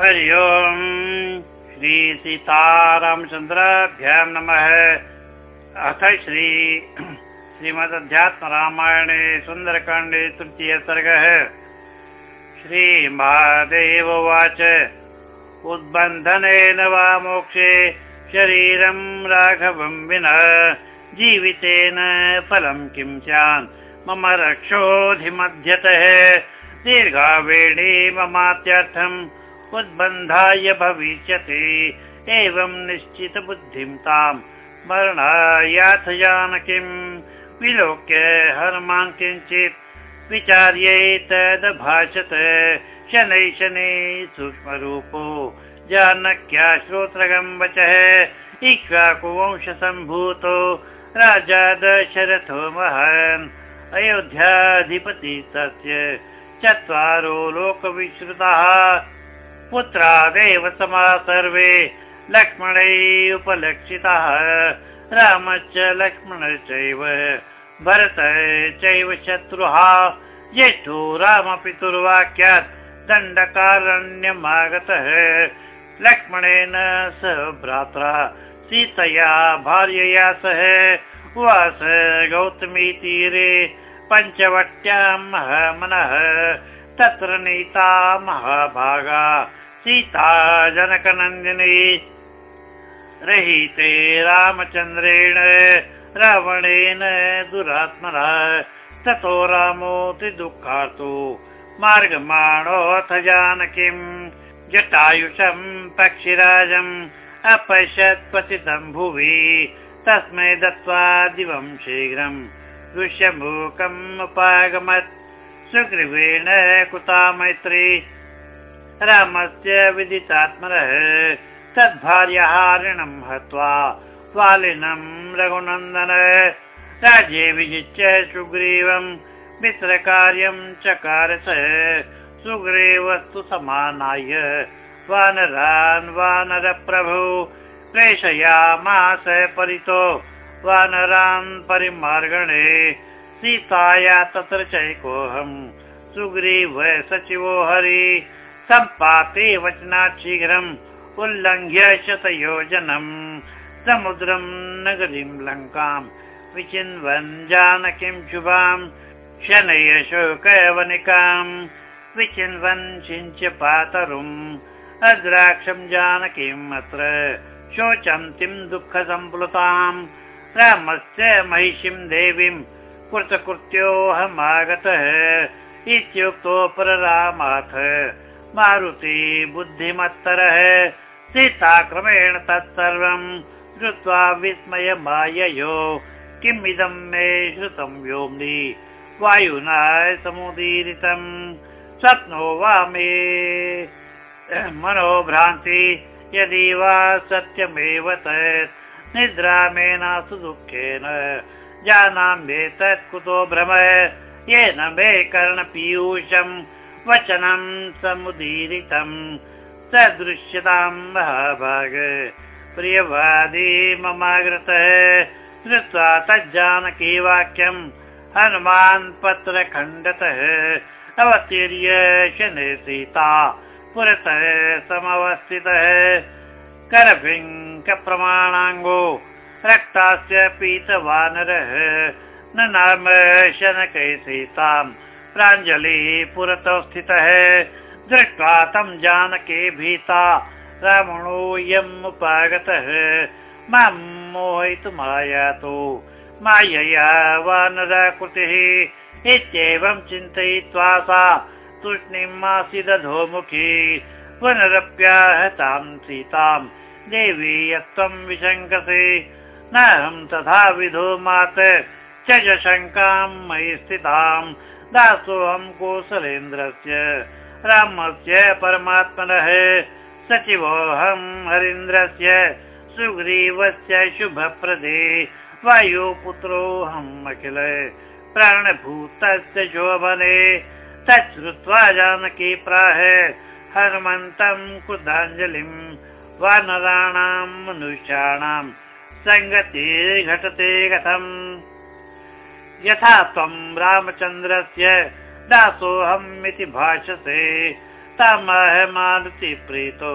हरि ओम्। श्रीसीतारामचन्द्राभ्यां नमः। अथ श्री श्रीमदध्यात्मरामायणे सुन्दरकाण्डे तृतीय सर्गः। श्रीमहादेव उवाच। उद्बन्धनेन वा मोक्षे शरीरं राघवं विना जीवितेन फलं किं स्यान्? मम रक्षोऽधिमध्यतः। दीर्घावेणे ममात्यर्थम् उद्बन्धाय भविष्यति। एवं निश्चितबुद्धिं तां मरणायाथ जानकीं विलोक्य हनुमान् किञ्चित् विचार्यै तदभाषत शनै शनै सूक्ष्मरूपो जानक्या श्रोत्रगं वचः इक्ष्वाकुवंशसम्भूतो राजा दशरथो महान्। अयोध्याधिपति तस्य चत्वारो लोकविश्रुताः पुत्रादेव समा सर्वे लक्ष्मणै उपलक्षिताः। रामश्च लक्ष्मणश्चैव भरत चैव शत्रुः। ज्येष्ठो रामपितुर्वाक्यात् दण्डकारण्यमागतः। लक्ष्मणेन सह भ्रात्रा सीतया भार्यया सह। उवास गौतमीतीरे पञ्चवट्यां महामनः। तत्र नीता महाभागा सीता जनकनन्दिनी रहिते रामचन्द्रेण रावणेन दुरात्मनः ततो रामो त्रिदुःखार्तो मार्गमाणोऽथ जानकीं। जटायुषं पक्षिराजम् अपश्यत् पतितं भुवि। तस्मै दत्त्वा दिवं शीघ्रं। दृश्यमूकम् उपागमत्। सुग्रीवेण कुता मैत्री रामस्य विदितात्मनः। तद्भार्यहारिणं हत्वा स्वालिनं रघुनन्दन। राज्ये विजित्य सुग्रीवं मित्रकार्यं सुग्रीवस्तु समानाय। वानरान् वानरप्रभु प्रेषयामास परितो। वानरान् परिमार्गणे सीताया तत्र चैकोऽहम् सुग्रीव सचिवो हरि सम्पाते वचनात् शीघ्रम् उल्लङ्घ्य शतयोजनम् समुद्रं नगरीं लङ्काम् विचिन्वन् जानकीं शोकवनिकाम् विचिन्वन् सिञ्च पातरुम् अद्राक्षं जानकीम् अत्र शोचन्तीं दुःखसम्प्लुताम् रामस्य महिषीं देवीं कृतकृत्योऽहमागतः इत्युक्तो पररामाथ मारुति बुद्धिमत्तरः। सीताक्रमेण तत्सर्वं श्रुत्वा विस्मयमाययो किम् इदं मे श्रुतं व्योम्नि वायुना समुदीरितम् स्वप्नो वा मे। मनोभ्रान्ति यदि वा सत्यमेव तत्। निद्रामेनासु दुःखेन जानाम्येतत् कुतो भ्रम। येन मे कर्णपीयूषम् वचनं समुदीरितम् सदृश्यतां महाभाग। प्रियवादी ममाग्रतः श्रुत्वा तज्जानकी वाक्यम् हनुमान् पत्रखण्डतः अवतीर्य शने सीता पुरतः समवस्थितः। करभिङ्कप्रमाणाङ्गो रक्तास्य पीतवानरः न नाम शनकै सीताम् प्राञ्जलिः पुरतः स्थितः। दृष्ट्वा तं जानके भीता। रावणोऽयम् उपागतः मां मोहयितुमायातु मायया वानराकृतिः इत्येवं चिन्तयित्वा सा तूष्णीम् आसीदधोमुखी पुनरप्याहतां सीताम्। देवी यत्त्वं विशङ्कसे। नाहं तथा विधो मात। शङ्कां मयि स्थिताम् दासोऽहं कोसलेन्द्रस्य रामस्य परमात्मनः सचिवोऽहं हरीन्द्रस्य सुग्रीवस्य शुभप्रदे। वायुपुत्रोऽहम् अखिल प्राणभूतस्य शोभने। तच्छ्रुत्वा जानकी प्राह हनुमन्तं कृताञ्जलिम् वानराणां मनुष्याणां सङ्गतिर्घटते कथम् यथा त्वं रामचन्द्रस्य दासोऽहम् इति भाषसे तामहमारुति प्रीतो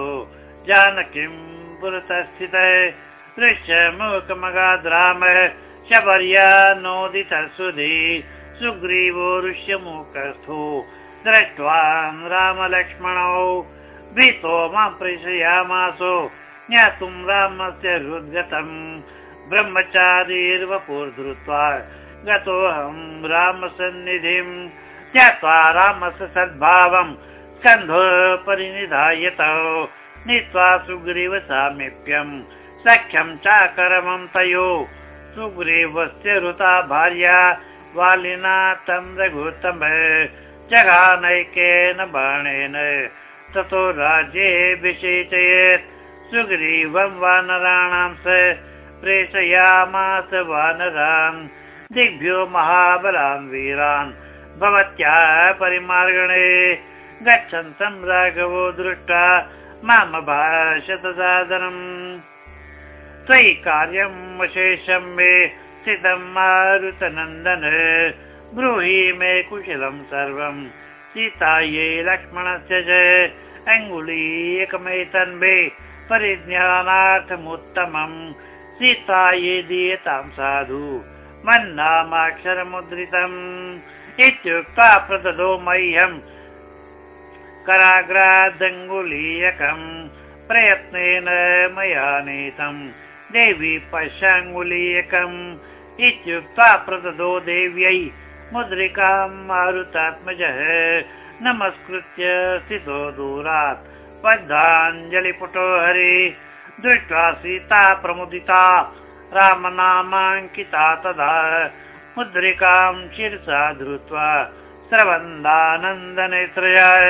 जानकीं पुरतः स्थितः दृश्यमुखमगाद्रामः शबर्या नोदितः सुधी सुग्रीवो ऋष्यमुखस्थो। दृष्ट्वा रामलक्ष्मणौ भीतो मां प्रेषयामासो ज्ञातुं रामस्य हृद्गतम् ब्रह्मचारीर्वपुर्धृत्वा गतोऽहं रामसन्निधिं त्यक्त्वा रामस्य सद्भावं स्कन्धो परिनिधायतौ नीत्वा सुग्रीव सामीप्यं सख्यं चाकरमं तयो। सुग्रीवस्य ऋता भार्या वालिना तं रघुतम जगानैकेन बाणेन ततो राज्ये विषेचयेत् सुग्रीवं वानराणां स प्रेषयामास वानरान् दिग्भ्यो महाबलान् वीरान्। भवत्या परिमार्गणे गच्छन्तं राघवो दृष्टा मामभाषत सादरम् त्वयि कार्यम् अशेषं मे स्थितं मारुतनन्दन। ब्रूहि मे कुशलं सर्वं सीतायै लक्ष्मणस्य च अङ्गुलीयकमेतन्मे परिज्ञानार्थमुत्तमम्। सीतायै दीयतां साधु मन्नामाक्षरमुद्रितम्। इत्युक्त्वा प्रददो मह्यम्। कराग्रादङ्गुलीयकम् प्रयत्नेन मया नीतम्। देवी पश्याङ्गुलीयकम् इत्युक्त्वा प्रददो देव्यै मुद्रिकां मारुतात्मजः। नमस्कृत्य स्थितो दूरात्। बद्धाञ्जलिपुटो हरि। दृष्ट्वा सीता प्रमुदिता रामनामाङ्किता तदा मुद्रिकां शिरसा धृत्वा स्रवन्दानन्दनेत्रयाय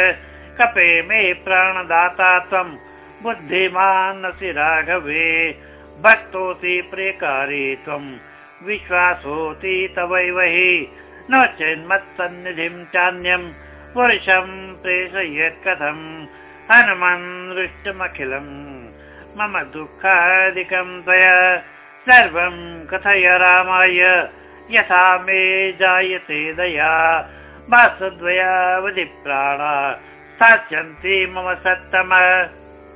कपे मे प्राणदाता त्वं बुद्धिमानसि राघवे भक्तोऽसि प्रियकारी त्वं विश्वासोऽसि तवैव हि न चेन्मत्सन्निधिं चान्यं पुरुषं प्रेषयेत् कथम् हनुमन् दृष्टमखिलम् मम दुःखादिकं त्वया सर्वं कथय रामाय यथा मे जायते दया मासद्वयावधि प्राणा स्थास्यन्ति मम सत्तम।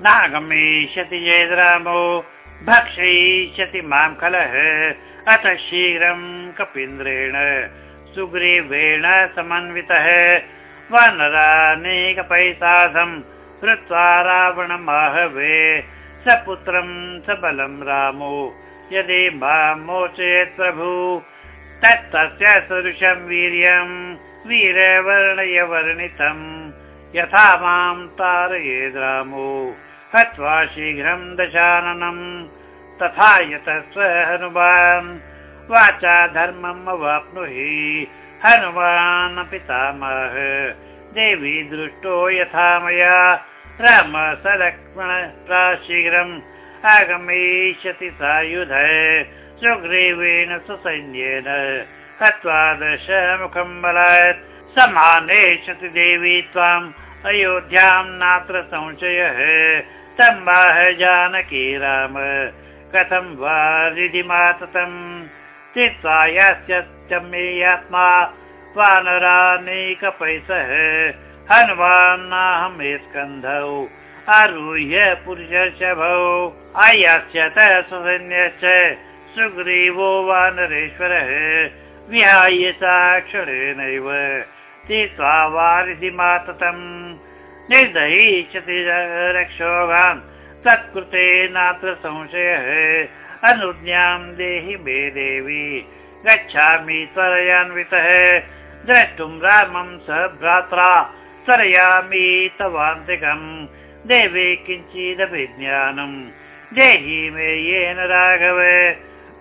नागमिष्यति चेद् रामो भक्षयिष्यति मां खलः अथ शीघ्रं कपीन्द्रेण सुग्रीवेण समन्वितः। वानरानेकपैसाधम् कृत्वा रावणमाहवे सपुत्रं सबलं रामो यदि मां मोचयेत् प्रभु तत्तस्य सदृशं वीर्यं वीरवर्णय वर्णितम् यथा मां तारयेद् रामो हत्वा शीघ्रं दशाननम् तथा यतस्व हनुमान् वाचा धर्मम् अवाप्नुहि। हनुमान् पितामह देवी दृष्टो यथा मया। राम स लक्ष्मण शीघ्रम् आगमिष्यति सायुध सुग्रीवेण सुसैन्येन हत्वा दशमुखं बलात् समानेष्यति देवी त्वाम् अयोध्यां नात्र संशयः। सम्बाह जानकी राम कथं वा रिधिमाततम् स्थित्वा यास्यत्यमेयात्मा वानरानेकपैसः। हनुमान्नाहमे स्कन्धौ आरुह्य पुरुषभौ आयास्यत ससैन्यश्च। सुग्रीवो वानरेश्वरः विहाय साक्षरेणैव। स्थित्वा वारिधिमाततम् निर्दयिष्यति रक्षोभान् तत्कृते नात्र संशयः। अनुज्ञां देहि मे देवी। गच्छामि त्वरयान्वितः। द्रष्टुं रामं स भ्रात्रा सरयामि तवान्तिकम् देवे किञ्चिदभिज्ञानम्। देहि मे येन राघव।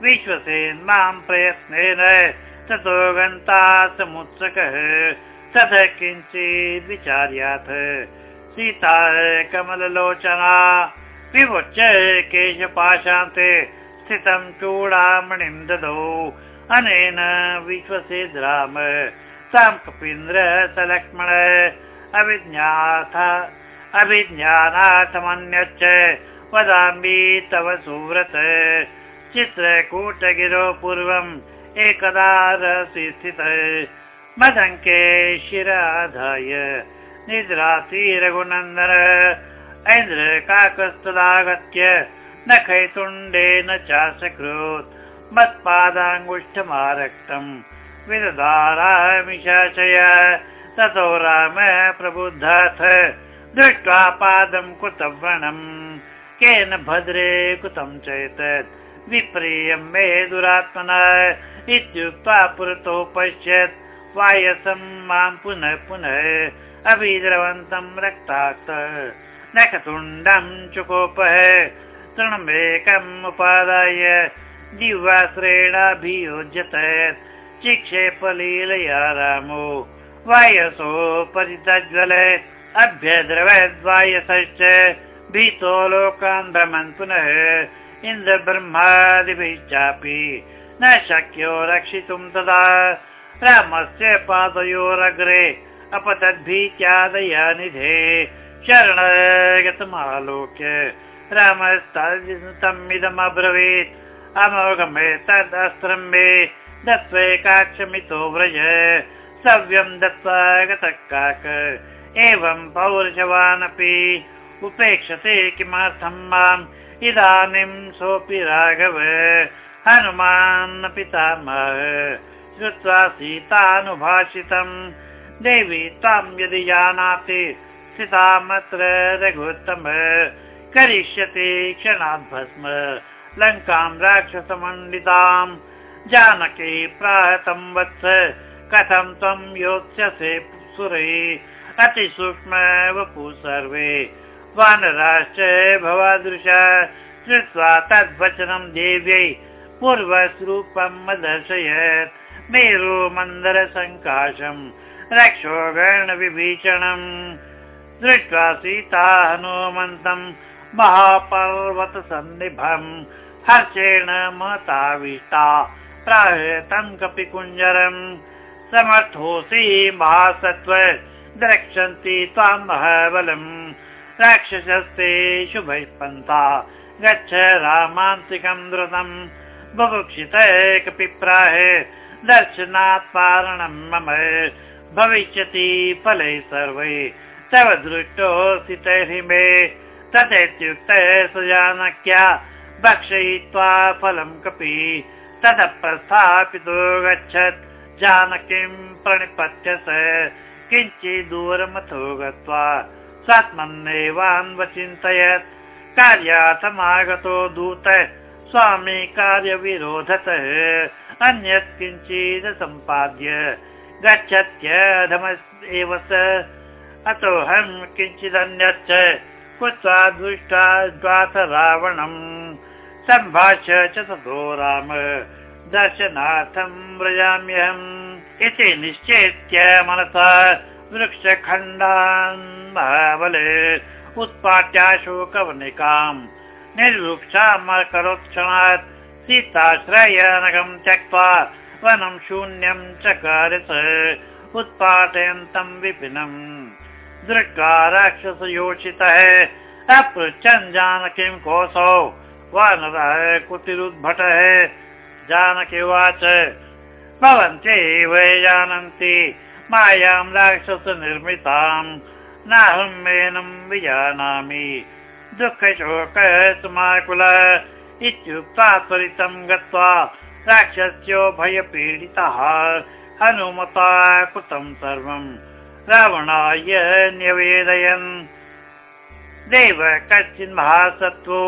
विश्वसेन् मां प्रयत्नेन। ततो गन्ता समुत्सकः। ततः किञ्चित् विचार्याथ सीता कमललोचना। विमुच्च केशपाशान्ते स्थितं चूडामणिं ददौ। अनेन विश्वसेद् राम सां कपीन्द्र स लक्ष्मण अभिज्ञाथ अभिज्ञानार्थमन्यच्च वदामि तव सुव्रत। चित्रकूटगिरो पूर्वम् एकदा रसि स्थितः। मदङ्के शिराधाय निद्रासि रघुनन्दन। ऐन्द्रकाकस्तदागत्य न खैतुण्डेन चासकृत्। मत्पादाङ्गुष्ठमारक्तम् विदधारामिशाचय ततो राम प्रबुद्धाथ दृष्ट्वा पादं कृतव्रणम् केन भद्रे कृतं चैतत् विप्रियं मे दुरात्मना इत्युक्त्वा पुरतो पश्यत् वायसं मां पुनः पुनः अभिद्रवन्तं रक्तात्। नखतुण्डं चुकोपः तृणमेकम् उपादाय दिवाश्रेणाभियोज्यत चिक्षेपलीलया रामो वायसो परितज्वल अभ्यद्रवद्वायसश्च भीतो लोकान् भ्रमन् पुनः इन्द्रब्रह्मादिभिश्चापि न शक्यो रक्षितुं तदा रामस्य पादयोरग्रे अपतद्भीत्यादया निधे शरणगतमालोक्य रामस्तमिदमब्रवीत् अमोघमे तदस्त्रं मे दत्त्वैकाक्षमितो व्रज सव्यं दत्त्वा गतः काक एवं पौरुषवानपि उपेक्षते किमर्थं माम्? इदानीं सोऽपि राघव हनुमान् पितामह श्रुत्वा सीतानुभाषितम्। देवी त्वां यदि जानाति सीतामत्र रघुत्तम करिष्यति क्षणात् भस्म। लङ्कां राक्षसमण्डिताम् जानकी प्राहतं वत्स। कथं त्वं योत्स्यसे सुरै अतिसूक्ष्म वपु सर्वे वानराश्च भवादृश श्रुत्वा तद्वचनं देव्यै पूर्वस्वरूपम् अदर्शयत् मेरु मन्दर सङ्काशम् रक्षो गणविभीषणम् दृष्ट्वा सीता हनुमन्तम् महापर्वत सन्निभम् हर्षेण महताविष्टा प्राहतं कपि कुञ्जरम् समर्थोऽसि महासत्त्व द्रक्षन्ति त्वां महाबलम् राक्षसस्ते शुभैः पन्था गच्छ रामान्तिकं द्रुतम्। बुभुक्षित कपिप्राह दर्शनात् पारणं मम। भविष्यति फलैः सर्वै। तव दृष्टोऽसि तर्हि मे। तथेत्युक्त सुजानक्या। भक्षयित्वा फलं कपि। ततः प्रस्थापितो गच्छत्। जानकीं प्रणिपत्य स किञ्चिदूरमथो गत्वा स्वात्मन्नेवान्वचिन्तयत् कार्यार्थमागतो दूत स्वामी कार्यविरोधतः अन्यत् किञ्चित् सम्पाद्य गच्छत्यधम एव स। अतोऽहं किञ्चिदन्यच्च कृत्वा दृष्ट्वा द्वाथ रावणम् सम्भाष्य च ततो राम। दर्शनार्थं व्रजाम्यहम् इति निश्चेत्य मनसा वृक्षखण्डान् महाबले उत्पाट्याशोकवनिकाम् निर्वृक्षामकरोत्क्षणात् सीताश्रयनगम् त्यक्त्वा वनं शून्यं चकार उत्पाटयन्तं विपिनम्। दृष्ट्वा राक्षसयोषितः अपृच्छन् जानकीं कोऽसौ। वानरः कुटिरुद्भटः, जानकी उवाच भवन्त्येव जानन्ति। मायां राक्षस निर्मिताम् नाहं मेनं विजानामि। दुःखशोक समाकुल इत्युक्त्वा त्वरितं गत्वा राक्षस्यो भयपीडितः हनुमता कृतं सर्वं। रावणाय न्यवेदयन् देव कश्चिन् महासत्त्वो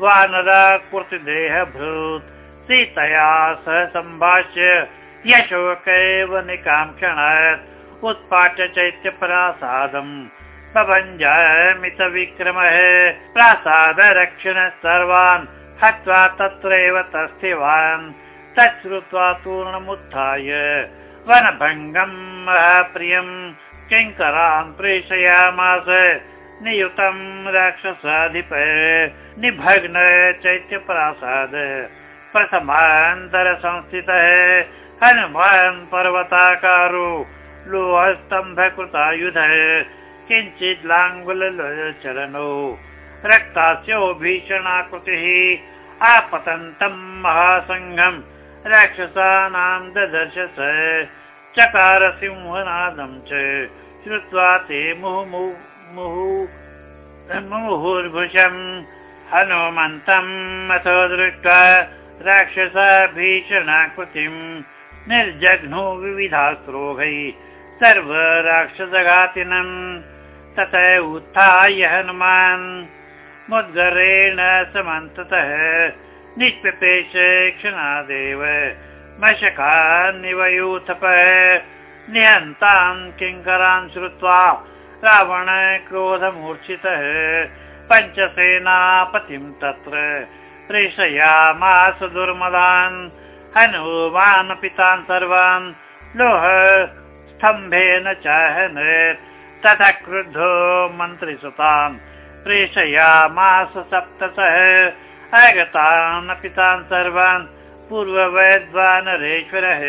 वानरा कृतिदेहभूत्। सीतया सह सम्भाष्य यशोकैव निकाङ्क्षणात् उत्पाट्य चैत्यप्रासादम् प्रभञ्जमित विक्रमः प्रासादरक्षण सर्वान् हत्वा तत्रैव तस्थिवान्। तच्छ्रुत्वा तूर्णमुत्थाय वनभङ्गम् महाप्रियम्। किङ्करान् प्रेषयामास। नियुतं राक्षसाधिप। निभग्न चैत्यप्रासाद। प्रथमान्तरसंस्थितः। संस्थितः हनुमान् पर्वताकारो लोहस्तम्भकृतायुधः किञ्चित् लाङ्गुलचलनो रक्तास्यो भीषणाकृतिः आपतन्तं महासङ्घम् राक्षसानां ददर्श स चकार सिंहनादं च श्रुत्वा ते मुहुर्भुषम् हनुमन्तम् अथो दृष्ट्वा राक्षसा भीषणाकृतिम् निर्जघ्नो विविधास्रोगै सर्व राक्षसघातिनम् तत उत्थाय हनुमान्। मुद्गरेण समन्ततः निष्पेश क्षणादेव मशकान्निवयूथप। निहन्तान् किङ्करान् श्रुत्वा रावण क्रोधमूर्छितः पञ्चसेनापतिं तत्र प्रेषयामास दुर्मदान् हनुमानपि तान् सर्वान् लोह स्तम्भेन चाहन तथा क्रुद्धो मन्त्रिसुतान् प्रेषयामास सप्ततः आगतान् तान् सर्वान् पूर्ववैद्वानरेश्वरः।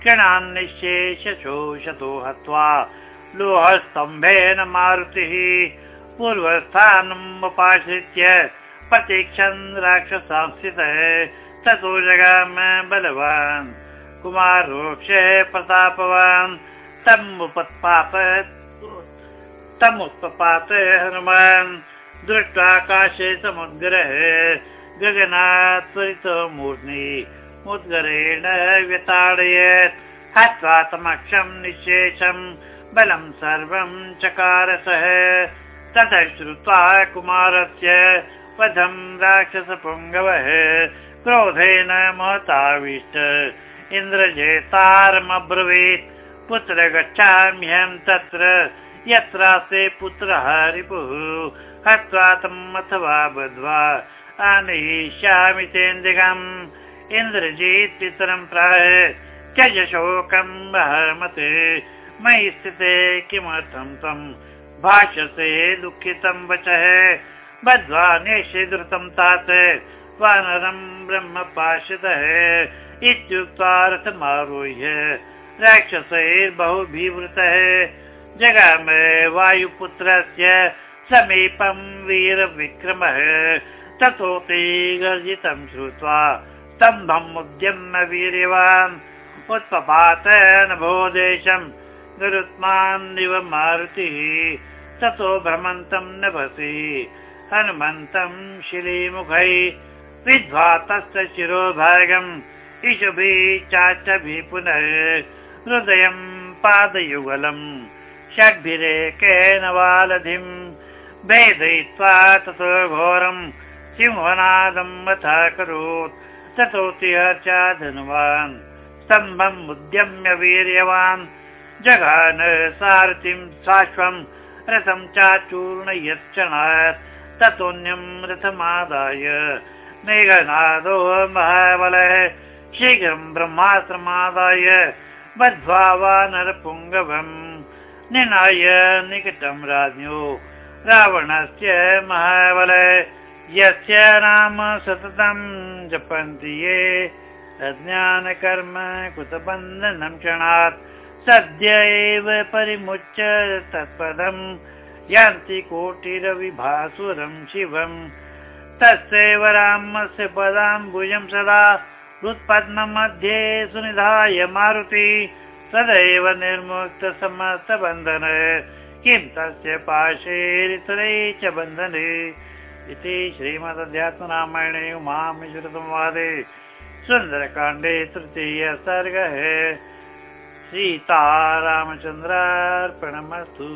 क्षणान् निःशेषतो हत्वा लोहस्तम्भेन मारुतिः। पूर्वस्थानम् उपाश्रित्य प्रतीक्षन् राक्षसांस्थितः ततो जगाम बलवान्। कुमारोक्ष प्रतापवान् तमुपत्पाप तमुत्पात हनुमान्। दृष्ट्वाकाशे समुद्रः गगनात् त्वरितो मूर्ध्नि। मुद्गरेण व्यताडयत्। हत्वा तमक्षम् निःशेषम् बलम् सर्वम् चकारसः। ततः श्रुत्वा कुमारस्य वधम् राक्षसपुङ्गवः क्रोधेन महताविष्ट। इन्द्रजेतारमब्रवीत्। पुत्र गच्छाम्यहम् तत्र यत्रास्ते पुत्रः रिपुः हत्वा तम् अथवा बद्ध्वा आनयिष्यामि तेन्दिगम् इन्द्रजीत् पितरम् प्राह। त्यज शोकम् महमते मयि स्थिते किमर्थं त्वम् भाषसे दुःखितं वचः। बद्ध्वा नेषे द्रुतं तात वानरं ब्रह्म पाशितः इत्युक्त्वा रथमारुह्य राक्षसैर्बहुभिवृतः जगाम वायुपुत्रस्य समीपं वीरविक्रमः। ततोऽपि गर्जितं श्रुत्वा स्तम्भम् उद्यम्य वीर्यवान्। उत्पपात देशम् गुरुत्मान्निव मारुतिः। ततो भ्रमन्तम् नभसि। हनुमन्तम् शिलीमुखै विद्वा तस्य शिरोभागम्। इषुभिः चाचभिः पुनः हृदयम् पादयुगलम्। षड्भिरेकेन वालधिम्। भेदयित्वा ततो घोरम्। सिंहनादम् अथाकरोत् ततोति च धनवान्। स्तम्भम् उद्यम्य वीर्यवान्। जघान सारथिम् साश्वम् रथम् चाचूर्णयच्छणात् ततोऽन्यम् रथमादाय मेघनादो महाबलः शीघ्रम् ब्रह्माश्रमादाय बद्ध्वा वानरपुङ्गवम् निनाय निकटम् राज्ञो रावणस्य महाबल यस्य नाम सततम् जपन्ति ये। अज्ञानकर्म कृतबन्धनं क्षणात् सद्य एव परिमुच्य तत्पदम्। यान्ति कोटिरविभासुरं शिवम्। तस्यैव रामस्य पदाम्बुजं सदा हृत्पद्ममध्ये सुनिधाय मारुति सदैव निर्मुक्त समस्तबन्धन किं तस्य पाशेरितरे च बन्धने? इति श्रीमदध्यात्मरामायणे उमामिश्रुतमवादे सुन्दरकाण्डे तृतीय सर्गः। सीतारामचन्द्रार्पणमस्तु